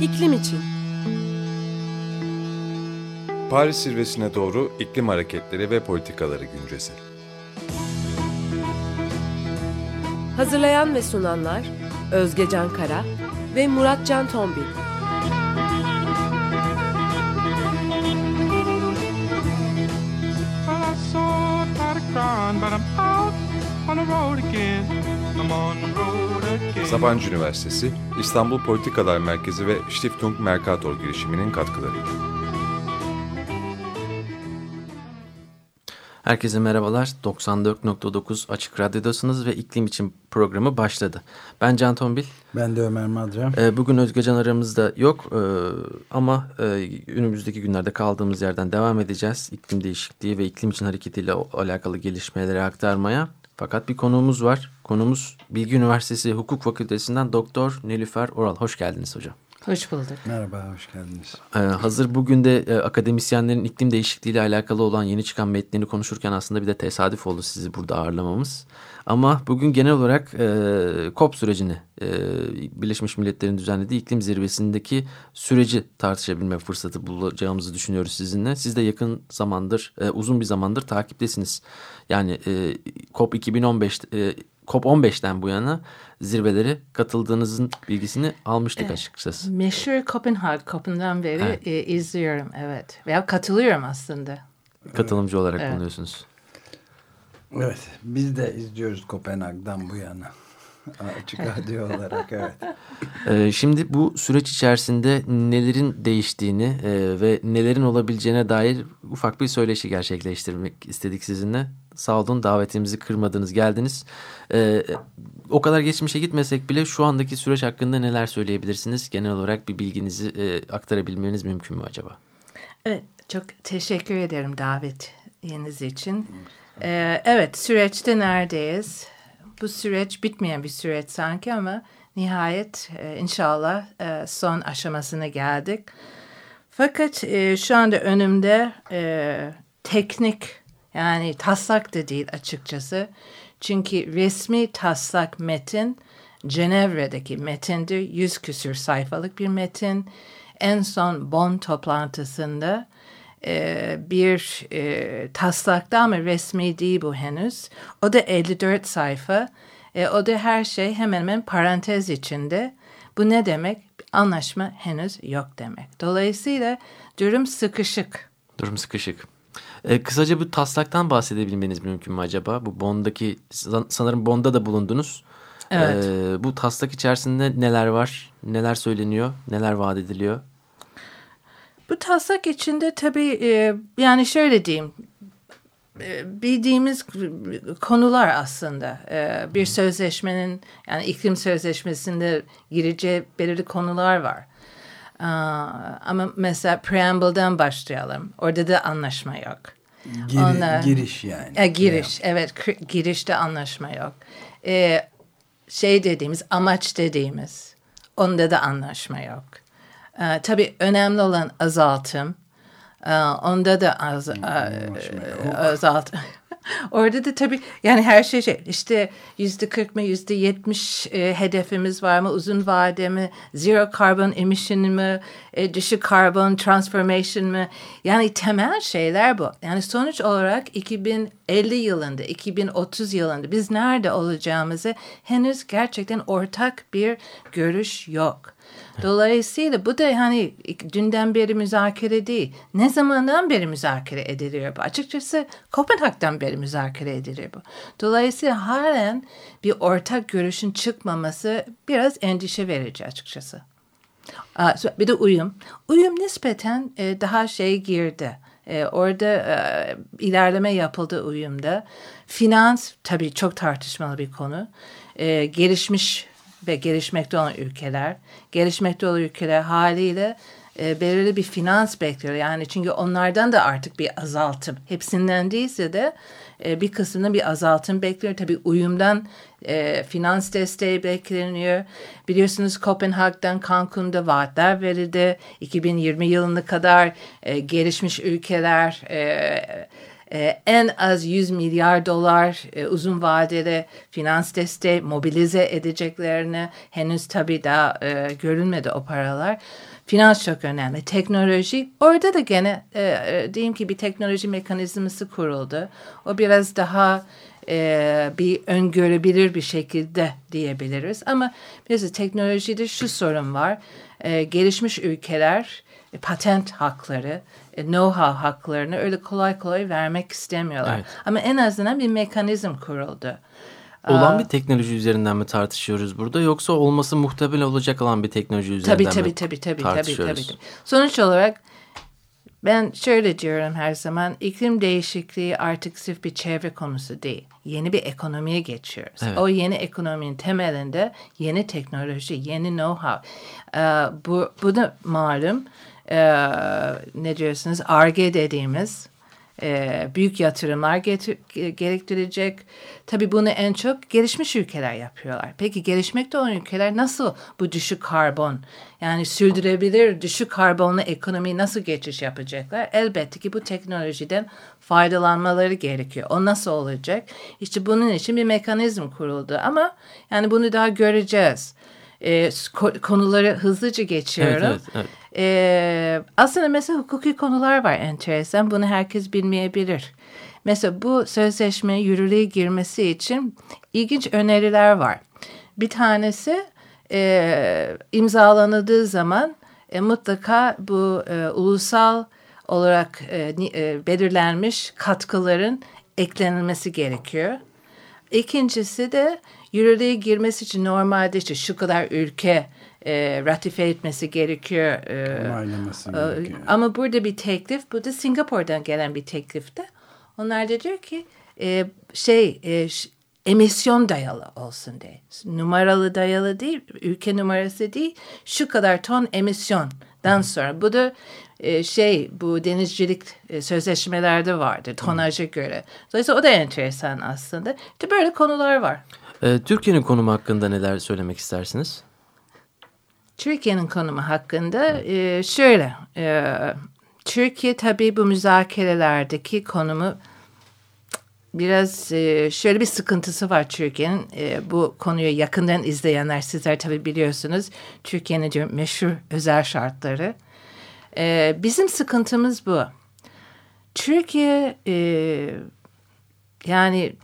İklim için. Paris zirvesine doğru iklim hareketleri ve politikaları güncesi. Hazırlayan ve sunanlar Özge Can Kara ve Murat Can Tombil. But I'm out on the road again. Sabancı Üniversitesi, İstanbul Politikalar Merkezi ve Stiftung Mercator girişiminin katkılarıyla. Herkese merhabalar. 94.9 Açık Radyo'dasınız ve iklim için programı başladı. Ben Can Tombil. Ben de Ömer Madra. Ee, Bugün Özgecan aramızda yok Ee, ama e, önümüzdeki günlerde kaldığımız yerden devam edeceğiz. İklim değişikliği ve iklim için hareketiyle alakalı gelişmeleri aktarmaya. Fakat bir konuğumuz var. Konuğumuz Bilgi Üniversitesi Hukuk Fakültesinden Doktor Nilüfer Oral. Hoş geldiniz hocam. Hoş bulduk. Merhaba, hoş geldiniz. Ee, hazır bugün de e, akademisyenlerin iklim değişikliğiyle alakalı olan yeni çıkan metnini konuşurken aslında bir de tesadüf oldu sizi burada ağırlamamız. Ama bugün genel olarak e, COP sürecini, e, Birleşmiş Milletler'in düzenlediği iklim zirvesindeki süreci tartışabilme fırsatı bulacağımızı düşünüyoruz sizinle. Siz de yakın zamandır, e, uzun bir zamandır takiptesiniz. Yani e, COP 2015, e, COP15'ten bu yana zirvelere katıldığınızın bilgisini almıştık açıkçası. Meşhur Kopenhag Kopen'dan beri Evet. e, izliyorum evet. Veya katılıyorum aslında. Katılımcı olarak Evet. bulunuyorsunuz. Evet, biz de izliyoruz Kopenhag'dan bu yana. Açık radyo olarak evet. Ee, şimdi bu süreç içerisinde nelerin değiştiğini e, ve nelerin olabileceğine dair ufak bir söyleşi gerçekleştirmek istedik sizinle. Sağ olun davetimizi kırmadınız geldiniz. Ee, o kadar geçmişe gitmesek bile şu andaki süreç hakkında neler söyleyebilirsiniz? Genel olarak bir bilginizi e, aktarabilmeniz mümkün mü acaba? Evet çok teşekkür ederim davetiniz için. Ee, evet süreçte neredeyiz? Bu süreç bitmeyen bir süreç sanki ama nihayet e, inşallah e, son aşamasına geldik. Fakat e, şu anda önümde e, teknik yani taslak da değil açıkçası. Çünkü resmi taslak metin Cenevre'deki metindir. Yüz küsür sayfalık bir metin. En son Bonn toplantısında e, bir e, taslakta ama resmi değil bu henüz. O da 54 sayfa. E, o da her şey hemen hemen parantez içinde. Bu ne demek? Anlaşma henüz yok demek. Dolayısıyla durum sıkışık. Durum sıkışık. Ee, kısaca bu taslaktan bahsedebilmeniz mümkün mü acaba? Bu Bond'daki san- sanırım Bond'da da bulundunuz. Evet. Ee, bu taslak içerisinde neler var? Neler söyleniyor? Neler vaat ediliyor? Bu taslak içinde tabii e, yani şöyle diyeyim e, bildiğimiz konular aslında E, bir sözleşmenin yani iklim sözleşmesinde gireceği belirli konular var. Ama mesela preamble'dan başlayalım. Orada da anlaşma yok. Giri- Ona- giriş yani. E, giriş, evet kri- girişte anlaşma yok. E, şey dediğimiz, amaç dediğimiz, onda da anlaşma yok. E, tabii önemli olan azaltım, e, onda da az, e, azaltım. Orada da tabii yani her şey şey işte yüzde kırk mı yüzde yetmiş e, hedefimiz var mı uzun vade mi zero carbon emission mı e, düşük carbon transformation mı yani temel şeyler bu yani sonuç olarak 2050 yılında 2030 yılında biz nerede olacağımızı henüz gerçekten ortak bir görüş yok. Dolayısıyla bu da hani dünden beri müzakere değil. Ne zamandan beri müzakere ediliyor bu? Açıkçası Kopenhag'dan beri müzakere ediliyor bu. Dolayısıyla halen bir ortak görüşün çıkmaması biraz endişe verici açıkçası. Bir de uyum. Uyum nispeten e, daha şey girdi. E, orada e, ilerleme yapıldı uyumda. Finans tabii çok tartışmalı bir konu. Gelişmiş ve gelişmekte olan ülkeler, gelişmekte olan ülkeler haliyle e, belirli bir finans bekliyor. Yani çünkü onlardan da artık bir azaltım, hepsinden değilse de e, bir kısmında bir azaltım bekliyor. Tabii uyumdan e, finans desteği bekleniyor. Biliyorsunuz Kopenhag'dan Cancun'da vaatler verildi. 2020 yılına kadar e, gelişmiş ülkeler e, e, en az 100 milyar dolar e, uzun vadede finans desteği mobilize edeceklerini henüz tabii daha e, görünmedi o paralar. Finans çok önemli. Teknoloji orada da gene e, e, diyeyim ki bir teknoloji mekanizması kuruldu. O biraz daha e, bir öngörebilir bir şekilde diyebiliriz. Ama biraz teknolojide şu sorun var. E, gelişmiş ülkeler patent hakları, e, know-how haklarını öyle kolay kolay vermek istemiyorlar. Evet. Ama en azından bir mekanizm kuruldu. Olan bir teknoloji üzerinden mi tartışıyoruz burada yoksa olması muhtemel olacak olan bir teknoloji üzerinden Tabii tabii mi tabii tabii tabii tartışıyoruz? tabii. Sonuç olarak ben şöyle diyorum her zaman iklim değişikliği artık sırf bir çevre konusu değil. Yeni bir ekonomiye geçiyoruz. Evet. O yeni ekonominin temelinde yeni teknoloji, yeni know-how. Ee, bu, bu da malum e, ne diyorsunuz ARGE dediğimiz e, büyük yatırımlar gerektirecek. Tabii bunu en çok gelişmiş ülkeler yapıyorlar. Peki gelişmekte olan ülkeler nasıl bu düşük karbon yani sürdürebilir düşük karbonlu ekonomiyi nasıl geçiş yapacaklar? Elbette ki bu teknolojiden faydalanmaları gerekiyor. O nasıl olacak? İşte bunun için bir mekanizm kuruldu ama yani bunu daha göreceğiz. E, ko- konuları hızlıca geçiyorum. Evet, evet, evet. Ee, aslında mesela hukuki konular var enteresan. Bunu herkes bilmeyebilir. Mesela bu sözleşmeye yürürlüğe girmesi için ilginç öneriler var. Bir tanesi e, imzalanıldığı zaman e, mutlaka bu e, ulusal olarak e, e, belirlenmiş katkıların eklenilmesi gerekiyor. İkincisi de yürürlüğe girmesi için normalde işte şu kadar ülke e, ratife etmesi gerekiyor. E, Onaylaması e, gerekiyor. ama burada bir teklif, bu da Singapur'dan gelen bir teklifte. Onlar da diyor ki e, şey e, emisyon dayalı olsun diye. Numaralı dayalı değil, ülke numarası değil. Şu kadar ton emisyondan sonra. Bu da e, şey bu denizcilik e, sözleşmelerde vardır tonaja göre. Dolayısıyla o da enteresan aslında. İşte böyle konular var. Ee, Türkiye'nin konumu hakkında neler söylemek istersiniz? Türkiye'nin konumu hakkında e, şöyle. e, Türkiye tabii bu müzakerelerdeki konumu biraz e, şöyle bir sıkıntısı var Türkiye'nin. E, bu konuyu yakından izleyenler sizler tabii biliyorsunuz. Türkiye'nin diyor meşhur özel şartları. E, bizim sıkıntımız bu. Türkiye e, yani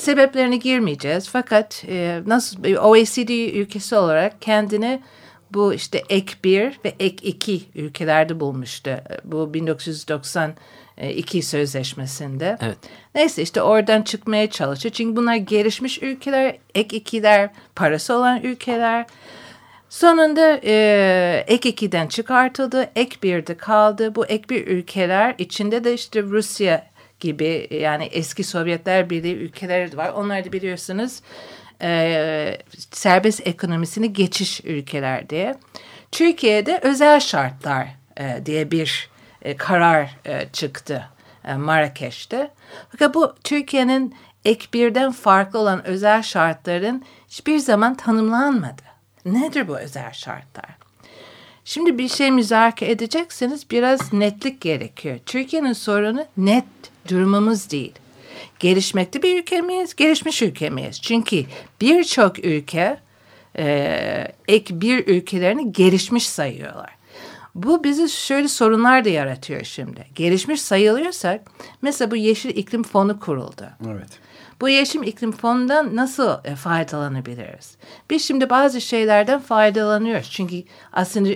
sebeplerine girmeyeceğiz. Fakat e, nasıl bir OECD ülkesi olarak kendini bu işte ek 1 ve ek 2 ülkelerde bulmuştu. Bu 1992 sözleşmesinde. Evet. Neyse işte oradan çıkmaya çalışıyor. Çünkü bunlar gelişmiş ülkeler, ek 2'ler, parası olan ülkeler. Sonunda e, ek 2'den çıkartıldı, ek 1'de kaldı. Bu ek 1 ülkeler içinde de işte Rusya gibi yani eski Sovyetler Birliği ülkeleri de var. Onlar da biliyorsunuz e, serbest ekonomisini geçiş ülkeler diye. Türkiye'de özel şartlar e, diye bir e, karar e, çıktı e, Marrakeş'te. Fakat bu Türkiye'nin ek birden farklı olan özel şartların hiçbir zaman tanımlanmadı. Nedir bu özel şartlar? Şimdi bir şey müzakere edecekseniz biraz netlik gerekiyor. Türkiye'nin sorunu net durumumuz değil. Gelişmekte bir ülke miyiz, gelişmiş ülke miyiz? Çünkü birçok ülke e, ek bir ülkelerini gelişmiş sayıyorlar. Bu bizi şöyle sorunlar da yaratıyor şimdi. Gelişmiş sayılıyorsak mesela bu Yeşil İklim Fonu kuruldu. Evet. Bu Yeşil İklim Fonu'ndan nasıl e, faydalanabiliriz? Biz şimdi bazı şeylerden faydalanıyoruz. Çünkü aslında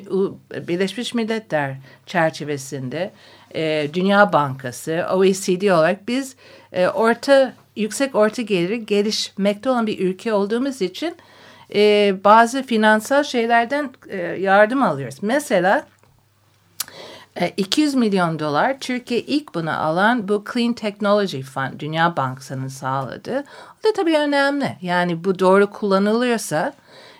Birleşmiş Milletler çerçevesinde e, Dünya Bankası, OECD olarak biz e, orta yüksek orta geliri gelişmekte olan bir ülke olduğumuz için e, bazı finansal şeylerden e, yardım alıyoruz. Mesela 200 milyon dolar Türkiye ilk bunu alan bu Clean Technology Fund Dünya Bankası'nın sağladığı. O da tabii önemli. Yani bu doğru kullanılıyorsa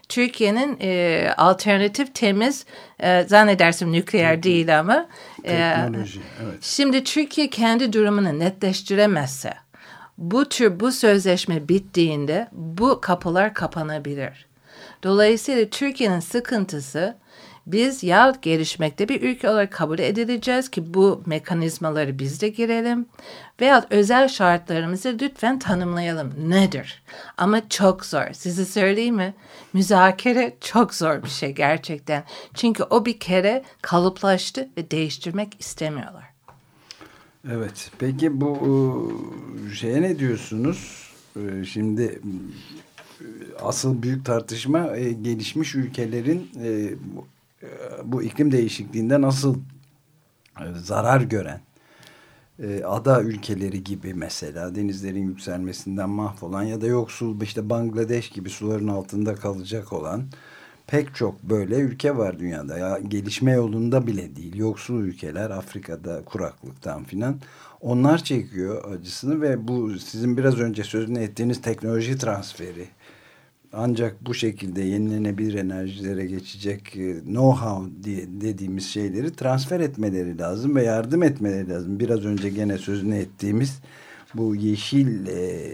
Türkiye'nin e, alternatif temiz e, zannedersim nükleer değil ama e, Teknoloji. Evet. Şimdi Türkiye kendi durumunu netleştiremezse bu tür bu sözleşme bittiğinde bu kapılar kapanabilir. Dolayısıyla Türkiye'nin sıkıntısı Biz ya gelişmekte bir ülke olarak kabul edileceğiz ki bu mekanizmaları biz de girelim veya özel şartlarımızı lütfen tanımlayalım. Nedir? Ama çok zor. Size söyleyeyim mi? Müzakere çok zor bir şey gerçekten. Çünkü o bir kere kalıplaştı ve değiştirmek istemiyorlar. Evet. Peki bu e, şeye ne diyorsunuz? E, Şimdi e, asıl büyük tartışma gelişmiş ülkelerin bu- e, bu iklim değişikliğinde nasıl e, zarar gören e, ada ülkeleri gibi mesela denizlerin yükselmesinden mahvolan ya da yoksul işte Bangladeş gibi suların altında kalacak olan pek çok böyle ülke var dünyada. Ya gelişme yolunda bile değil. Yoksul ülkeler Afrika'da kuraklıktan filan onlar çekiyor acısını ve bu sizin biraz önce sözünü ettiğiniz teknoloji transferi ancak bu şekilde yenilenebilir enerjilere geçecek e, know-how dediğimiz şeyleri transfer etmeleri lazım ve yardım etmeleri lazım. Biraz önce gene sözünü ettiğimiz bu yeşil e,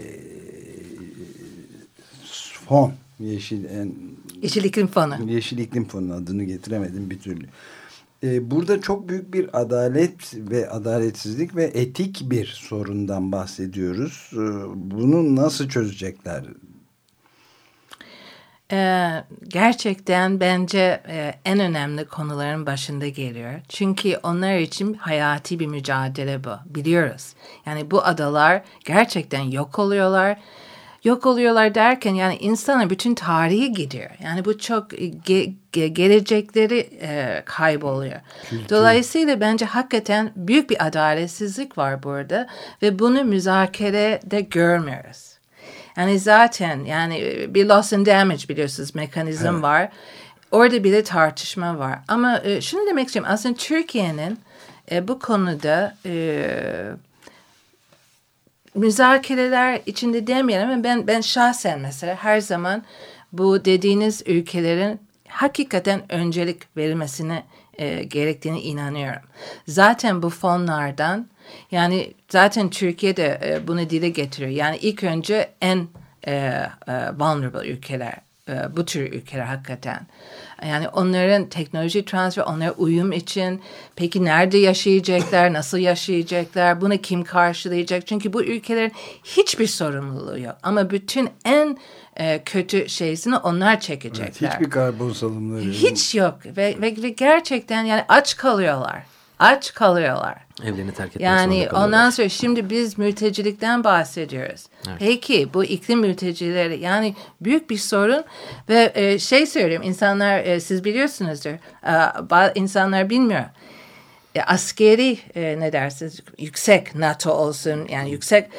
fon, yeşil en, Yeşil İklim Fonu. Yeşil İklim Fonu adını getiremedim bir türlü. Ee, burada çok büyük bir adalet ve adaletsizlik ve etik bir sorundan bahsediyoruz. Ee, bunu nasıl çözecekler? Ee, gerçekten bence e, en önemli konuların başında geliyor. Çünkü onlar için hayati bir mücadele bu. Biliyoruz. Yani bu adalar gerçekten yok oluyorlar. Yok oluyorlar derken yani insanın bütün tarihi gidiyor. Yani bu çok ge- ge- gelecekleri e, kayboluyor. Dolayısıyla bence hakikaten büyük bir adaletsizlik var burada ve bunu müzakerede görmüyoruz. Yani zaten yani bir loss and damage biliyorsunuz mekanizm var. Orada bile tartışma var. Ama e, şunu demek istiyorum. Aslında Türkiye'nin e, bu konuda e, müzakereler içinde demeyelim ama ben ben şahsen mesela her zaman bu dediğiniz ülkelerin hakikaten öncelik verilmesine e, gerektiğini inanıyorum. Zaten bu fonlardan yani zaten Türkiye'de e, bunu dile getiriyor. Yani ilk önce en e, e, vulnerable ülkeler e, bu tür ülkeler hakikaten. Yani onların teknoloji transfer, onlara uyum için peki nerede yaşayacaklar, nasıl yaşayacaklar, bunu kim karşılayacak? Çünkü bu ülkelerin hiçbir sorumluluğu yok. Ama bütün en e, kötü şeysini onlar çekecekler. Hiçbir karbon salımları. Hiç yok ve, ve, ve gerçekten yani aç kalıyorlar. Aç kalıyorlar. Evlerini terk etmek Yani ondan sonra şimdi biz mültecilikten bahsediyoruz. Peki bu iklim mültecileri yani büyük bir sorun ve e, şey söyleyeyim insanlar e, siz biliyorsunuzdur e, insanlar bilmiyor. E, askeri e, ne dersiniz yüksek NATO olsun yani yüksek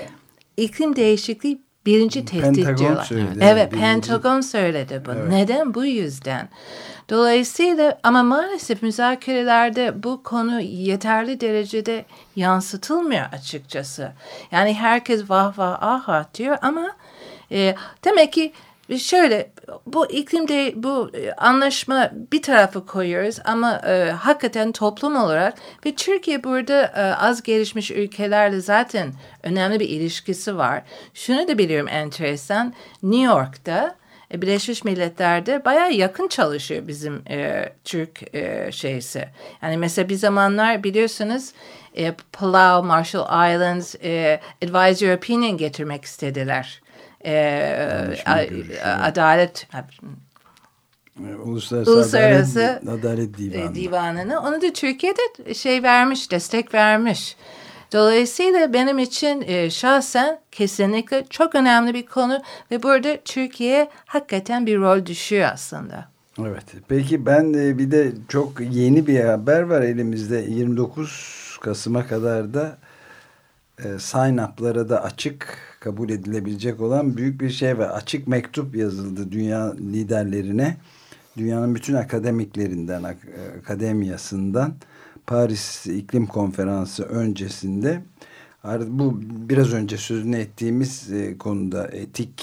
iklim değişikliği birinci tehdit Pentagon diyorlar. söyledi, Evet birinci. Pentagon söyledi bu. Neden? Bu yüzden. Dolayısıyla ama maalesef müzakerelerde bu konu yeterli derecede yansıtılmıyor açıkçası. Yani herkes vah vah aha diyor ama e, demek ki şöyle bu iklimde bu e, anlaşma bir tarafa koyuyoruz ama e, hakikaten toplum olarak ve Türkiye burada e, az gelişmiş ülkelerle zaten önemli bir ilişkisi var. Şunu da biliyorum enteresan New York'ta e, Birleşmiş Milletler'de bayağı yakın çalışıyor bizim e, Türk e, şeysi. Yani mesela bir zamanlar biliyorsunuz e, Palau, Marshall Islands e, Advisory Opinion getirmek istediler. E, adalet E, Uluslararası, Uluslararası Adalet, Adalet Divanı. e, divanını. Onu da Türkiye'de şey vermiş, destek vermiş. Dolayısıyla benim için e, şahsen kesinlikle çok önemli bir konu ve burada Türkiye hakikaten bir rol düşüyor aslında. Evet. Peki ben de bir de çok yeni bir haber var elimizde. 29 Kasım'a kadar da e, sign-up'lara da açık kabul edilebilecek olan büyük bir şey var. Açık mektup yazıldı dünya liderlerine. Dünyanın bütün akademiklerinden, ak- akademiyasından Paris İklim Konferansı öncesinde bu biraz önce sözünü ettiğimiz e, konuda etik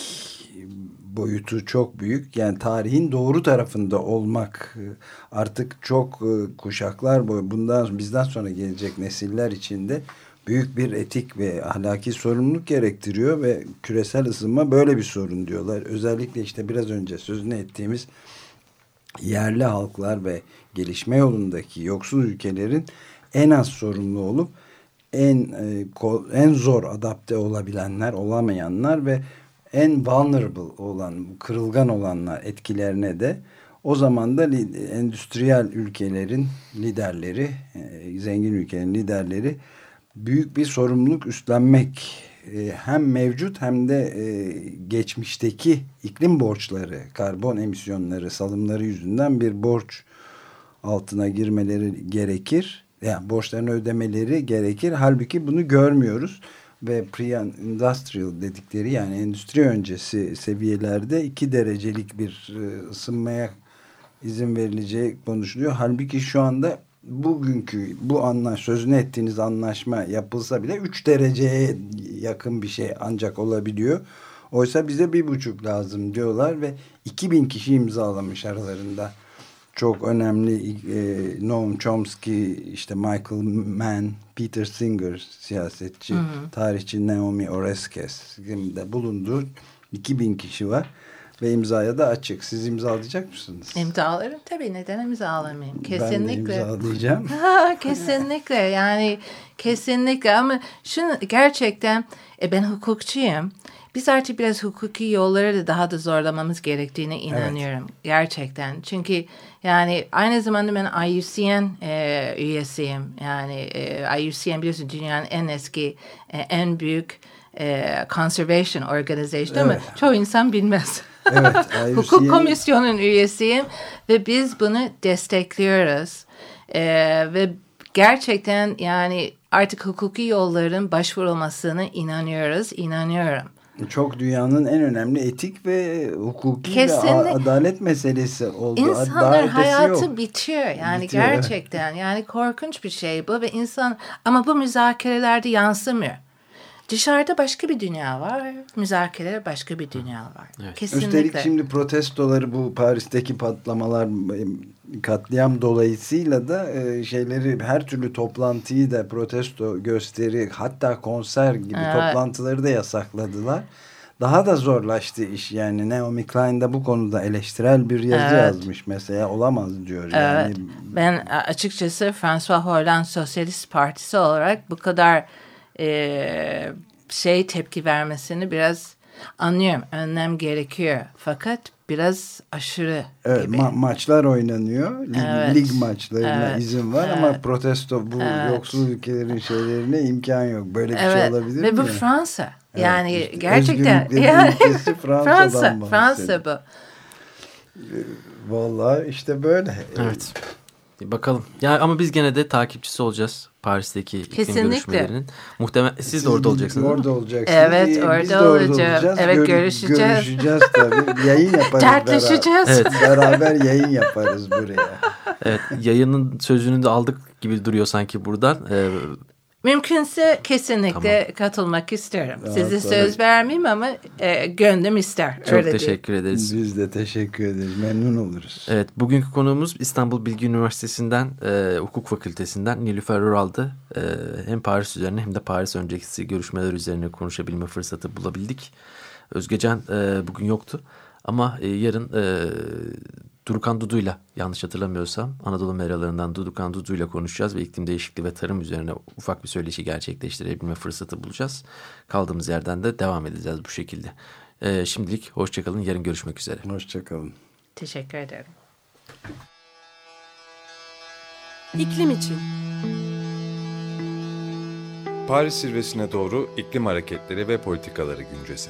boyutu çok büyük. Yani tarihin doğru tarafında olmak e, artık çok e, kuşaklar boyu bundan bizden sonra gelecek nesiller için de büyük bir etik ve ahlaki sorumluluk gerektiriyor ve küresel ısınma böyle bir sorun diyorlar. Özellikle işte biraz önce sözünü ettiğimiz yerli halklar ve gelişme yolundaki yoksul ülkelerin en az sorumlu olup en e, en zor adapte olabilenler, olamayanlar ve en vulnerable olan, kırılgan olanlar etkilerine de o zaman da endüstriyel ülkelerin liderleri, e, zengin ülkelerin liderleri büyük bir sorumluluk üstlenmek e, hem mevcut hem de e, geçmişteki iklim borçları, karbon emisyonları, salımları yüzünden bir borç altına girmeleri gerekir. Yani borçlarını ödemeleri gerekir. Halbuki bunu görmüyoruz ve pre-industrial dedikleri yani endüstri öncesi seviyelerde iki derecelik bir ısınmaya izin verileceği konuşuluyor. Halbuki şu anda bugünkü bu anlaş sözünü ettiğiniz anlaşma yapılsa bile 3 dereceye yakın bir şey ancak olabiliyor. Oysa bize bir buçuk lazım diyorlar ve 2000 kişi imzalamış aralarında. Çok önemli e, Noam Chomsky, işte Michael Mann, Peter Singer siyasetçi, hı hı. tarihçi Naomi Oreskes de bulunduğu 2000 kişi var. Ve imzaya da açık. Siz imzalayacak mısınız? İmzalarım tabii. Neden imzalamayayım? Kesinlikle. Ben de imzalayacağım. kesinlikle. Yani kesinlikle. Ama şunu gerçekten e, ben hukukçuyum. Biz artık biraz hukuki yolları da daha da zorlamamız gerektiğine inanıyorum. Evet. Gerçekten. Çünkü yani aynı zamanda ben IUCN e, üyesiyim. Yani e, IUCN biliyorsun dünyanın en eski, e, en büyük e, conservation organization evet. ama çoğu insan bilmez. Evet, Hukuk Komisyonu'nun üyesiyim ve biz bunu destekliyoruz. Ee, ve gerçekten yani artık hukuki yolların başvurulmasına inanıyoruz, inanıyorum. Çok dünyanın en önemli etik ve hukuki Kesinlikle. ve adalet meselesi oldu. İnsanlar hayatı yok. bitiyor yani bitiyor, gerçekten. Evet. Yani korkunç bir şey bu ve insan ama bu müzakerelerde yansımıyor. Dışarıda başka bir dünya var. Müzakerelere başka bir dünya var. Evet. Kesinlikle. Üstelik şimdi protestoları bu Paris'teki patlamalar katliam dolayısıyla da e, şeyleri her türlü toplantıyı da protesto gösteri hatta konser gibi evet. toplantıları da yasakladılar. Daha da zorlaştı iş yani Naomi Klein de bu konuda eleştirel bir yazı evet. yazmış mesela olamaz diyor. Evet. Yani. Ben açıkçası François Hollande Sosyalist Partisi olarak bu kadar e, şey tepki vermesini biraz anlıyorum. Önlem gerekiyor. Fakat biraz aşırı evet, gibi. Ma maçlar oynanıyor. Lig, evet. lig maçlarına evet. izin var evet. ama protesto bu evet. yoksul ülkelerin şeylerine imkan yok. Böyle bir şey evet. şey olabilir Ve mi? Ve bu Fransa. Evet, yani işte gerçekten yani Fransa, Fransa bu. Vallahi işte böyle. Evet. Bakalım. Ya ama biz gene de takipçisi olacağız Paris'teki iklim görüşmelerinin. Muhtemelen siz, siz de orada olacaksınız. Orada olacaksınız. Evet ee, orada, orada olacağız. Evet Gör, görüşeceğiz. Görüşeceğiz tabii. Yayın yaparız. Dertleşeceğiz. Beraber, evet. beraber yayın yaparız buraya. Evet yayının sözünü de aldık gibi duruyor sanki buradan. Ee, Mümkünse kesinlikle tamam. katılmak isterim. Evet, Size söz vermeyeyim ama e, gönlüm ister. Çok Öyle teşekkür değil. ederiz. Biz de teşekkür ederiz. Memnun oluruz. Evet, bugünkü konuğumuz İstanbul Bilgi Üniversitesi'nden e, Hukuk Fakültesinden Nilüfer Ural'dı. E, hem Paris üzerine hem de Paris öncesi görüşmeler üzerine konuşabilme fırsatı bulabildik. Özgecan e, bugün yoktu ama e, yarın e, Durukan Dudu'yla yanlış hatırlamıyorsam Anadolu meralarından Dudukan Dudu'yla konuşacağız ve iklim değişikliği ve tarım üzerine ufak bir söyleşi gerçekleştirebilme fırsatı bulacağız. Kaldığımız yerden de devam edeceğiz bu şekilde. Ee, şimdilik hoşçakalın yarın görüşmek üzere. Hoşçakalın. Teşekkür ederim. İklim için. Paris zirvesine doğru iklim hareketleri ve politikaları güncesi.